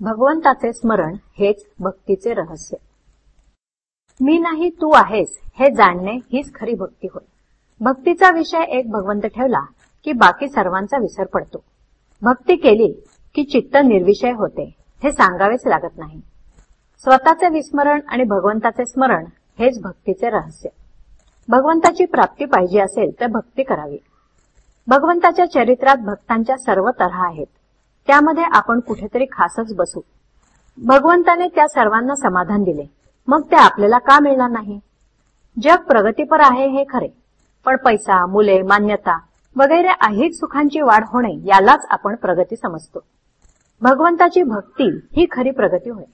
भगवंताचे स्मरण हेच भक्तीचे रहस्य. मी नाही तू आहेस हे जाणणे हीच खरी भक्ती होय. भक्तीचा विषय एक भगवंत ठेवला की बाकी सर्वांचा विसर पडतो. भक्ती केली की चित्त निर्विषय होते हे सांगावेच लागत नाही. स्वतःचे विस्मरण आणि भगवंताचे स्मरण हेच भक्तीचे रहस्य. भगवंताची प्राप्ती पाहिजे असेल तर भक्ती करावी. भगवंताच्या चरित्रात भक्तांच्या सर्व तऱ्हा आहेत. त्यामध्ये आपण कुठेतरी खासच बसू. भगवंताने त्या सर्वांना समाधान दिले. मग ते आपल्याला का मिळणार नाही? जग प्रगतीपर आहे हे खरे. पण पैसा मुले मान्यता वगैरे अहिक सुखांची वाढ होणे यालाच आपण प्रगती समजतो. भगवंताची भक्ती ही खरी प्रगती होय.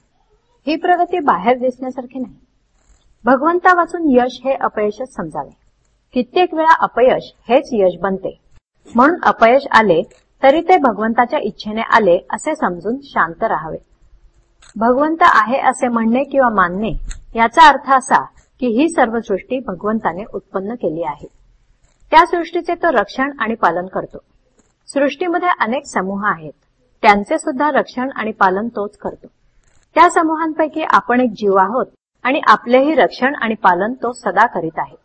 ही प्रगती बाहेर दिसण्यासारखी नाही. भगवंता वाचून यश हे अपयशच समजावे. कित्येक वेळा अपयश हेच यश बनते. म्हणून अपयश आले तरी ते भगवंताच्या इच्छेने आले असे समजून शांत राहावे. भगवंत आहे असे म्हणणे किंवा मानणे याचा अर्थ असा की ही सर्व सृष्टी भगवंताने उत्पन्न केली आहे. त्या सृष्टीचे तो रक्षण आणि पालन करतो. सृष्टीमध्ये अनेक समूह आहेत. त्यांचे सुद्धा रक्षण आणि पालन तोच करतो. त्या समूहांपैकी आपण एक जीव आहोत आणि आपलेही रक्षण आणि पालन तो सदा करीत आहे.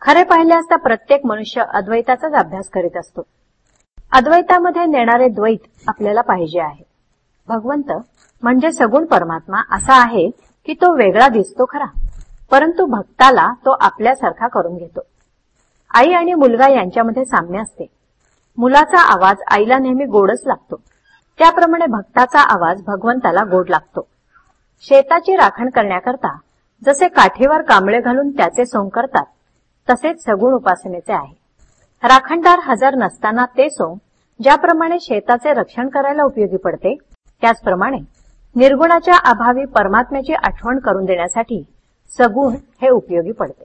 खरे पाहिले असता प्रत्येक मनुष्य अद्वैताचाच अभ्यास करीत असतो. अद्वैतामध्ये नेणारे द्वैत आपल्याला पाहिजे आहे. भगवंत म्हणजे सगुण परमात्मा असा आहे की तो वेगळा दिसतो खरा. परंतु भक्ताला तो आपल्यासारखा करून घेतो. आई आणि मुलगा यांच्यामध्ये साम्य असते. मुलाचा आवाज आईला नेहमी गोडच लागतो. त्याप्रमाणे भक्ताचा आवाज भगवंताला गोड लागतो. शेताची राखण करण्याकरता जसे काठीवर कांबळे घालून त्याचे सोंग करतात तसेच सगुण उपासनेचे आहे. राखणदार हजर नसताना ते सोंग ज्याप्रमाणे शेताचे रक्षण करायला उपयोगी पडते त्याचप्रमाणे निर्गुणाच्या अभावी परमात्म्याची आठवण करून देण्यासाठी सगुण हे उपयोगी पडते.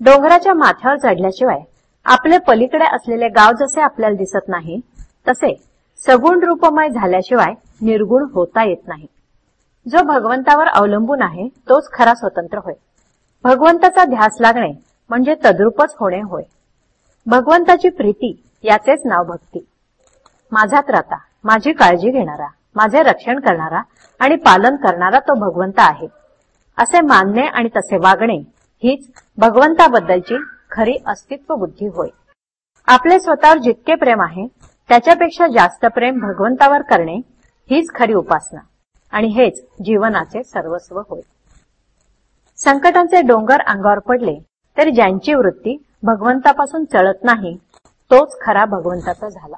डोंगराच्या माथ्यावर चढल्याशिवाय आपले पलीकडे असलेले गाव जसे आपल्याला दिसत नाही तसे सगुण रूपमय झाल्याशिवाय निर्गुण होता येत नाही. जो भगवंतावर अवलंबून आहे तोच खरा स्वतंत्र होय. भगवंताचा ध्यास लागणे म्हणजे तद्रुपच होणे होय. भगवंताची प्रीती याचेच नाव भक्ती. माझा राहता माझी काळजी घेणारा माझे रक्षण करणारा आणि पालन करणारा तो भगवंत आहे. असे मानणे आणि तसे वागणे हीच भगवंताबद्दलची खरी अस्तित्व बुद्धी होय. आपले स्वतःवर जितके प्रेम आहे त्याच्यापेक्षा जास्त प्रेम भगवंतावर करणे हीच खरी उपासना आणि हेच जीवनाचे सर्वस्व होय. संकटांचे डोंगर अंगावर पडले तरी ज्यांची वृत्ती भगवंतापासून चळत नाही तोच खरा भगवंताचा झाला.